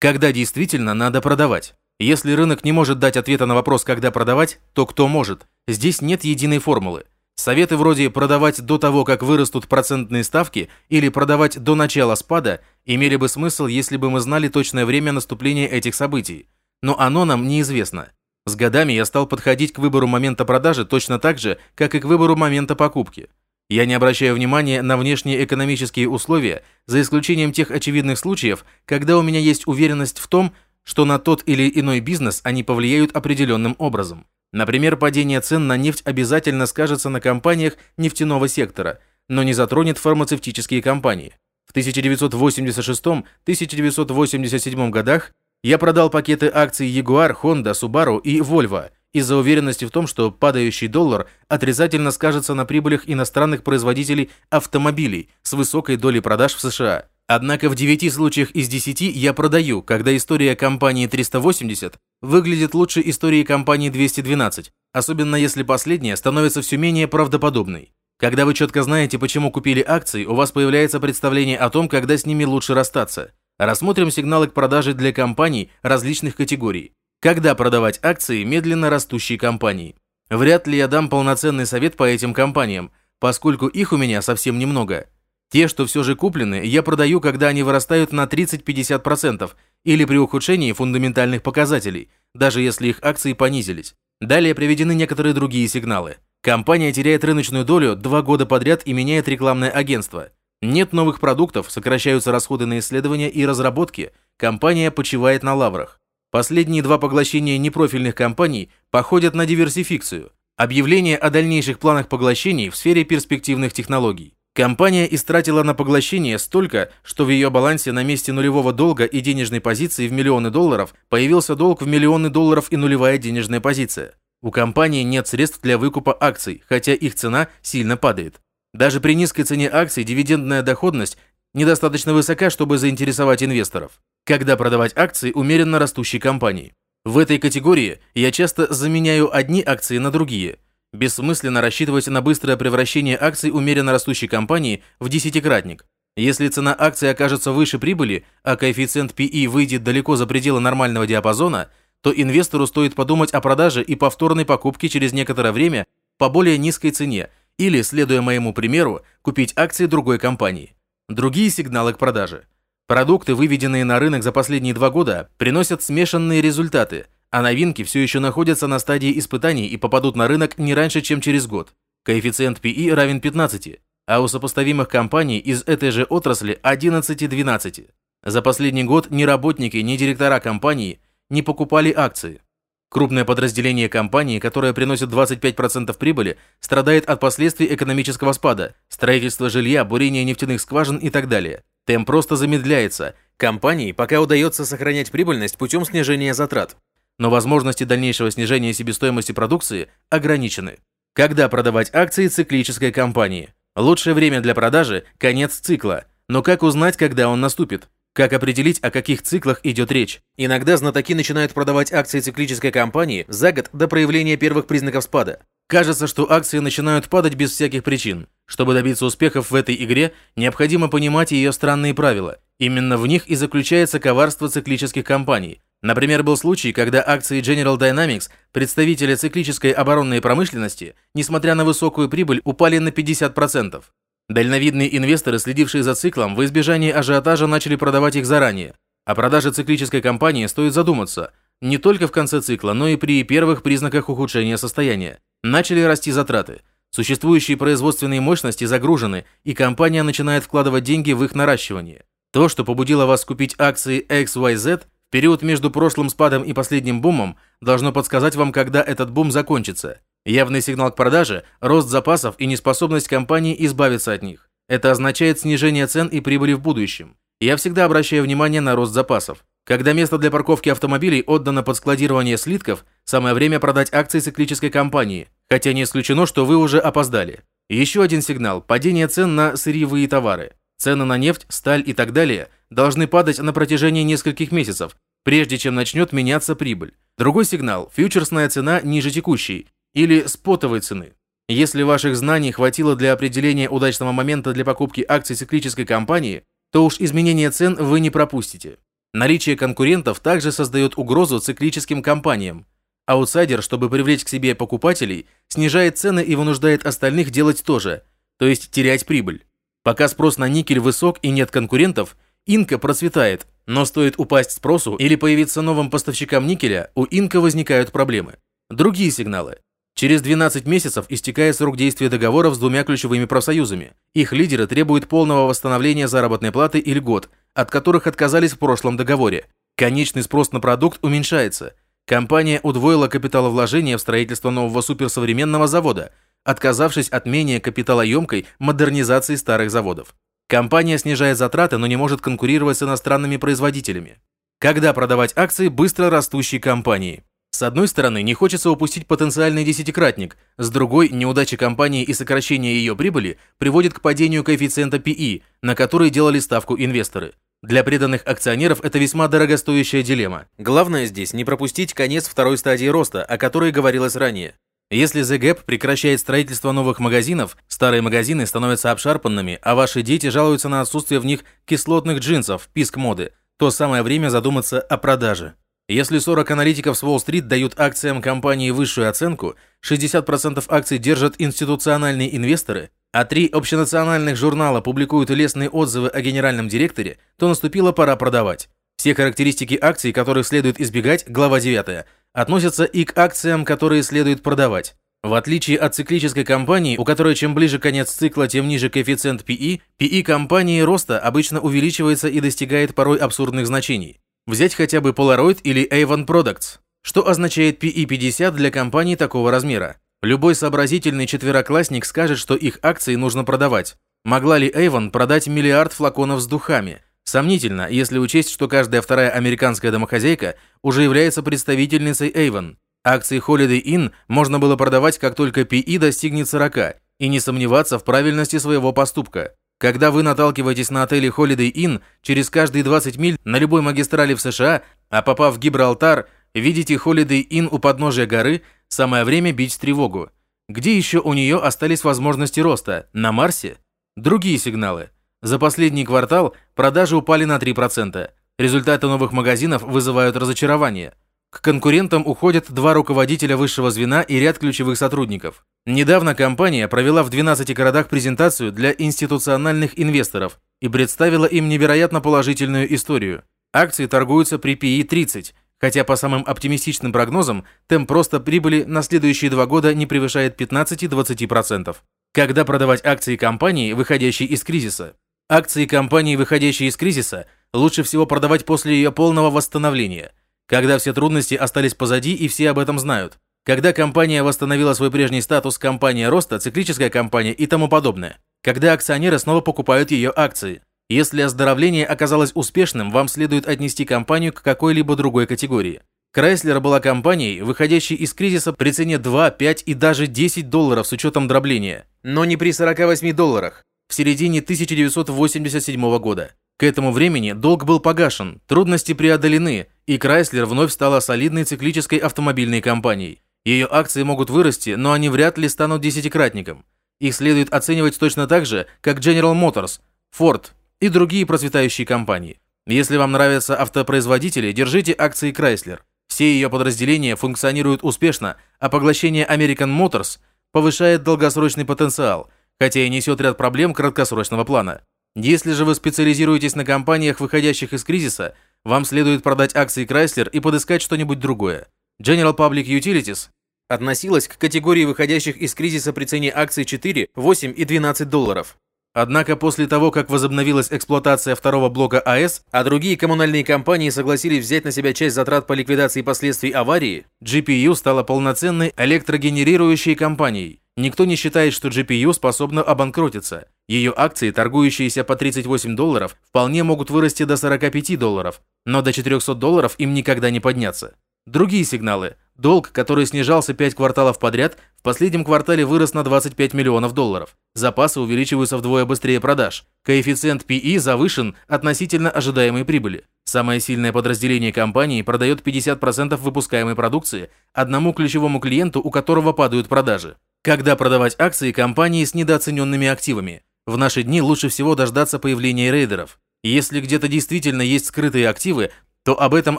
Когда действительно надо продавать? Если рынок не может дать ответа на вопрос, когда продавать, то кто может? Здесь нет единой формулы. Советы вроде продавать до того, как вырастут процентные ставки, или продавать до начала спада, имели бы смысл, если бы мы знали точное время наступления этих событий. Но оно нам неизвестно. С годами я стал подходить к выбору момента продажи точно так же, как и к выбору момента покупки. Я не обращаю внимания на внешние экономические условия, за исключением тех очевидных случаев, когда у меня есть уверенность в том, что на тот или иной бизнес они повлияют определенным образом. Например, падение цен на нефть обязательно скажется на компаниях нефтяного сектора, но не затронет фармацевтические компании. В 1986-1987 годах я продал пакеты акций Jaguar, Honda, Subaru и Volvo из-за уверенности в том, что падающий доллар отрицательно скажется на прибылях иностранных производителей автомобилей с высокой долей продаж в США. Однако в 9 случаях из 10 я продаю, когда история компании 380 выглядит лучше истории компании 212, особенно если последняя становится все менее правдоподобной. Когда вы четко знаете, почему купили акции, у вас появляется представление о том, когда с ними лучше расстаться. Рассмотрим сигналы к продаже для компаний различных категорий. Когда продавать акции медленно растущей компании? Вряд ли я дам полноценный совет по этим компаниям, поскольку их у меня совсем немного. Те, что все же куплены, я продаю, когда они вырастают на 30-50% или при ухудшении фундаментальных показателей, даже если их акции понизились. Далее приведены некоторые другие сигналы. Компания теряет рыночную долю два года подряд и меняет рекламное агентство. Нет новых продуктов, сокращаются расходы на исследования и разработки, компания почивает на лаврах. Последние два поглощения непрофильных компаний походят на диверсификцию. Объявление о дальнейших планах поглощений в сфере перспективных технологий. Компания истратила на поглощение столько, что в ее балансе на месте нулевого долга и денежной позиции в миллионы долларов появился долг в миллионы долларов и нулевая денежная позиция. У компании нет средств для выкупа акций, хотя их цена сильно падает. Даже при низкой цене акций дивидендная доходность недостаточно высока, чтобы заинтересовать инвесторов. Когда продавать акции умеренно растущей компании? В этой категории я часто заменяю одни акции на другие – Бессмысленно рассчитывать на быстрое превращение акций умеренно растущей компании в десятикратник. Если цена акции окажется выше прибыли, а коэффициент PE выйдет далеко за пределы нормального диапазона, то инвестору стоит подумать о продаже и повторной покупке через некоторое время по более низкой цене или, следуя моему примеру, купить акции другой компании. Другие сигналы к продаже. Продукты, выведенные на рынок за последние два года, приносят смешанные результаты – а новинки все еще находятся на стадии испытаний и попадут на рынок не раньше, чем через год. Коэффициент PE равен 15, а у сопоставимых компаний из этой же отрасли 11-12. За последний год ни работники, ни директора компании не покупали акции. Крупное подразделение компании, которое приносит 25% прибыли, страдает от последствий экономического спада, строительства жилья, бурения нефтяных скважин и так далее. Темп просто замедляется. Компании пока удается сохранять прибыльность путем снижения затрат но возможности дальнейшего снижения себестоимости продукции ограничены. Когда продавать акции циклической компании? Лучшее время для продажи – конец цикла. Но как узнать, когда он наступит? Как определить, о каких циклах идет речь? Иногда знатоки начинают продавать акции циклической компании за год до проявления первых признаков спада. Кажется, что акции начинают падать без всяких причин. Чтобы добиться успехов в этой игре, необходимо понимать ее странные правила. Именно в них и заключается коварство циклических компаний – Например, был случай, когда акции General Dynamics, представителя циклической оборонной промышленности, несмотря на высокую прибыль, упали на 50%. Дальновидные инвесторы, следившие за циклом, в избежании ажиотажа начали продавать их заранее. О продаже циклической компании стоит задуматься, не только в конце цикла, но и при первых признаках ухудшения состояния. Начали расти затраты. Существующие производственные мощности загружены, и компания начинает вкладывать деньги в их наращивание. То, что побудило вас купить акции XYZ – Период между прошлым спадом и последним бумом должно подсказать вам, когда этот бум закончится. Явный сигнал к продаже – рост запасов и неспособность компании избавиться от них. Это означает снижение цен и прибыли в будущем. Я всегда обращаю внимание на рост запасов. Когда место для парковки автомобилей отдано под складирование слитков, самое время продать акции циклической компании, хотя не исключено, что вы уже опоздали. Еще один сигнал – падение цен на сырьевые товары. Цены на нефть, сталь и так далее должны падать на протяжении нескольких месяцев, прежде чем начнет меняться прибыль. Другой сигнал – фьючерсная цена ниже текущей или спотовой цены. Если ваших знаний хватило для определения удачного момента для покупки акций циклической компании, то уж изменение цен вы не пропустите. Наличие конкурентов также создает угрозу циклическим компаниям. Аутсайдер, чтобы привлечь к себе покупателей, снижает цены и вынуждает остальных делать то же, то есть терять прибыль. Пока спрос на никель высок и нет конкурентов, Инка процветает, но стоит упасть спросу или появиться новым поставщикам никеля, у Инка возникают проблемы. Другие сигналы. Через 12 месяцев истекает срок действия договоров с двумя ключевыми профсоюзами. Их лидеры требуют полного восстановления заработной платы и льгот, от которых отказались в прошлом договоре. Конечный спрос на продукт уменьшается. Компания удвоила капиталовложение в строительство нового суперсовременного завода, отказавшись от менее капиталоемкой модернизации старых заводов. Компания снижает затраты, но не может конкурировать с иностранными производителями. Когда продавать акции быстро растущей компании? С одной стороны, не хочется упустить потенциальный десятикратник, с другой, неудача компании и сокращение ее прибыли приводит к падению коэффициента PE, на который делали ставку инвесторы. Для преданных акционеров это весьма дорогостоящая дилемма. Главное здесь не пропустить конец второй стадии роста, о которой говорилось ранее. Если The Gap прекращает строительство новых магазинов, старые магазины становятся обшарпанными, а ваши дети жалуются на отсутствие в них кислотных джинсов, писк моды, то самое время задуматься о продаже. Если 40 аналитиков с Уолл-стрит дают акциям компании высшую оценку, 60% акций держат институциональные инвесторы, а три общенациональных журнала публикуют лестные отзывы о генеральном директоре, то наступила пора продавать. Все характеристики акций, которых следует избегать, глава 9, относятся и к акциям, которые следует продавать. В отличие от циклической компании, у которой чем ближе конец цикла, тем ниже коэффициент PE, PE компании роста обычно увеличивается и достигает порой абсурдных значений. Взять хотя бы Polaroid или Avon Products. Что означает PE50 для компаний такого размера? Любой сообразительный четвероклассник скажет, что их акции нужно продавать. Могла ли Avon продать миллиард флаконов с духами? Сомнительно, если учесть, что каждая вторая американская домохозяйка уже является представительницей Avon. Акции Holiday Inn можно было продавать, как только PE достигнет 40, и не сомневаться в правильности своего поступка. Когда вы наталкиваетесь на отеле Holiday Inn через каждые 20 миль на любой магистрали в США, а попав в Гибралтар, видите Holiday Inn у подножия горы, самое время бить тревогу. Где еще у нее остались возможности роста? На Марсе? Другие сигналы. За последний квартал продажи упали на 3%. Результаты новых магазинов вызывают разочарование. К конкурентам уходят два руководителя высшего звена и ряд ключевых сотрудников. Недавно компания провела в 12 городах презентацию для институциональных инвесторов и представила им невероятно положительную историю. Акции торгуются при PE 30, хотя по самым оптимистичным прогнозам темп просто прибыли на следующие два года не превышает 15-20%. Когда продавать акции компании, выходящей из кризиса? Акции компании, выходящей из кризиса, лучше всего продавать после ее полного восстановления – когда все трудности остались позади и все об этом знают. Когда компания восстановила свой прежний статус компания роста, циклическая компания и тому подобное. Когда акционеры снова покупают ее акции. Если оздоровление оказалось успешным, вам следует отнести компанию к какой-либо другой категории. Крайслер была компанией, выходящей из кризиса при цене 2, 5 и даже 10 долларов с учетом дробления, но не при 48 долларах в середине 1987 года. К этому времени долг был погашен, трудности преодолены, и Chrysler вновь стала солидной циклической автомобильной компанией. Ее акции могут вырасти, но они вряд ли станут десятикратником. Их следует оценивать точно так же, как General Motors, Ford и другие процветающие компании. Если вам нравятся автопроизводители, держите акции Chrysler. Все ее подразделения функционируют успешно, а поглощение American Motors повышает долгосрочный потенциал, хотя и несет ряд проблем краткосрочного плана. Если же вы специализируетесь на компаниях, выходящих из кризиса, вам следует продать акции Chrysler и подыскать что-нибудь другое. General Public Utilities относилась к категории выходящих из кризиса при цене акций 4, 8 и 12 долларов. Однако после того, как возобновилась эксплуатация второго блока АЭС, а другие коммунальные компании согласились взять на себя часть затрат по ликвидации последствий аварии, GPU стала полноценной электрогенерирующей компанией. Никто не считает, что GPU способна обанкротиться. Ее акции, торгующиеся по 38 долларов, вполне могут вырасти до 45 долларов, но до 400 долларов им никогда не подняться. Другие сигналы. Долг, который снижался 5 кварталов подряд, в последнем квартале вырос на 25 миллионов долларов. Запасы увеличиваются вдвое быстрее продаж. Коэффициент PE завышен относительно ожидаемой прибыли. Самое сильное подразделение компании продает 50% выпускаемой продукции одному ключевому клиенту, у которого падают продажи. Когда продавать акции компании с недооцененными активами? В наши дни лучше всего дождаться появления рейдеров. Если где-то действительно есть скрытые активы, то об этом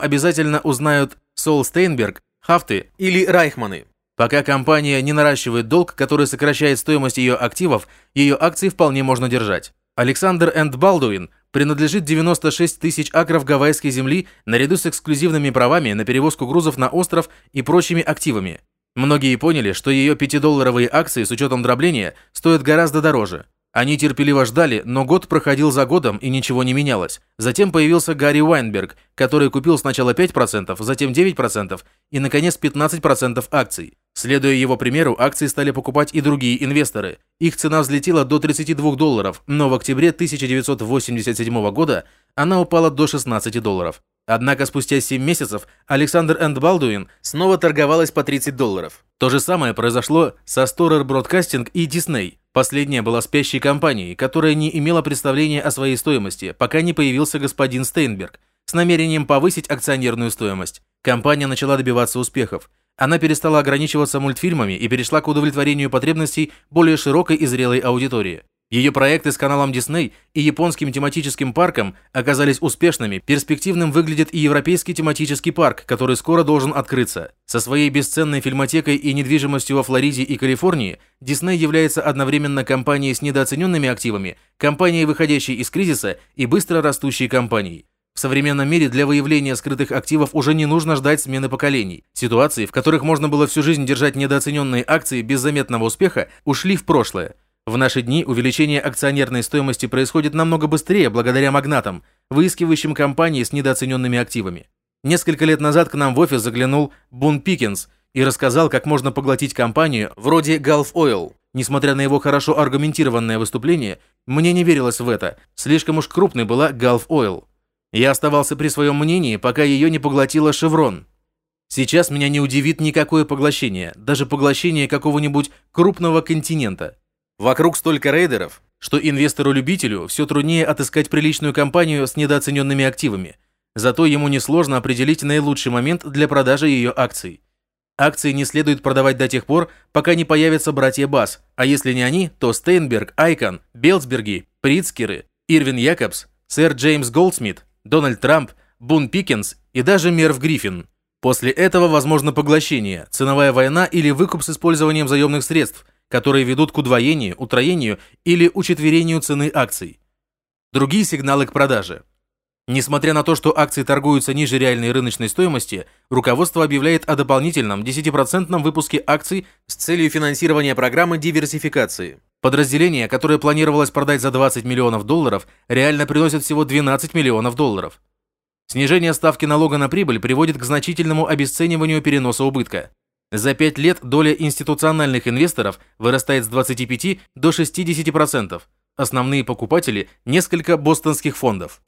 обязательно узнают Сол Стейнберг, Хафты или Райхманы. Пока компания не наращивает долг, который сокращает стоимость ее активов, ее акции вполне можно держать. Александр энд Балдуин принадлежит 96 тысяч акров гавайской земли наряду с эксклюзивными правами на перевозку грузов на остров и прочими активами. Многие поняли, что ее 5-долларовые акции с учетом дробления стоят гораздо дороже. Они терпеливо ждали, но год проходил за годом и ничего не менялось. Затем появился Гарри Уайнберг, который купил сначала 5%, затем 9% и, наконец, 15% акций. Следуя его примеру, акции стали покупать и другие инвесторы. Их цена взлетела до 32 долларов, но в октябре 1987 года она упала до 16 долларов. Однако спустя 7 месяцев Александр энд Балдуин снова торговалась по 30 долларов. То же самое произошло со Storer Broadcasting и Disney. Последняя была спящей компанией, которая не имела представления о своей стоимости, пока не появился господин Стейнберг с намерением повысить акционерную стоимость. Компания начала добиваться успехов. Она перестала ограничиваться мультфильмами и перешла к удовлетворению потребностей более широкой и зрелой аудитории. Ее проекты с каналом Disney и японским тематическим парком оказались успешными, перспективным выглядит и европейский тематический парк, который скоро должен открыться. Со своей бесценной фильмотекой и недвижимостью во Флориде и Калифорнии, Disney является одновременно компанией с недооцененными активами, компанией, выходящей из кризиса и быстро растущей компанией. В современном мире для выявления скрытых активов уже не нужно ждать смены поколений. Ситуации, в которых можно было всю жизнь держать недооцененные акции без заметного успеха, ушли в прошлое. В наши дни увеличение акционерной стоимости происходит намного быстрее благодаря магнатам, выискивающим компании с недооцененными активами. Несколько лет назад к нам в офис заглянул Бун Пикинс и рассказал, как можно поглотить компанию вроде Gulf Oil. Несмотря на его хорошо аргументированное выступление, мне не верилось в это, слишком уж крупной была Gulf Oil. Я оставался при своем мнении, пока ее не поглотила Chevron. Сейчас меня не удивит никакое поглощение, даже поглощение какого-нибудь крупного континента. Вокруг столько рейдеров, что инвестору-любителю все труднее отыскать приличную компанию с недооцененными активами. Зато ему несложно определить наилучший момент для продажи ее акций. Акции не следует продавать до тех пор, пока не появятся братья Бас, а если не они, то Стейнберг, Айкан, Белсберги, Прицкеры, Ирвин Якобс, сэр Джеймс Голдсмит, Дональд Трамп, Бун Пикенс и даже Мерв Гриффин. После этого возможно поглощение, ценовая война или выкуп с использованием заемных средств, которые ведут к удвоению, утроению или учетверению цены акций. Другие сигналы к продаже. Несмотря на то, что акции торгуются ниже реальной рыночной стоимости, руководство объявляет о дополнительном 10% выпуске акций с целью финансирования программы диверсификации. Подразделение, которое планировалось продать за 20 миллионов долларов, реально приносит всего 12 миллионов долларов. Снижение ставки налога на прибыль приводит к значительному обесцениванию переноса убытка. За 5 лет доля институциональных инвесторов вырастает с 25 до 60%. Основные покупатели – несколько бостонских фондов.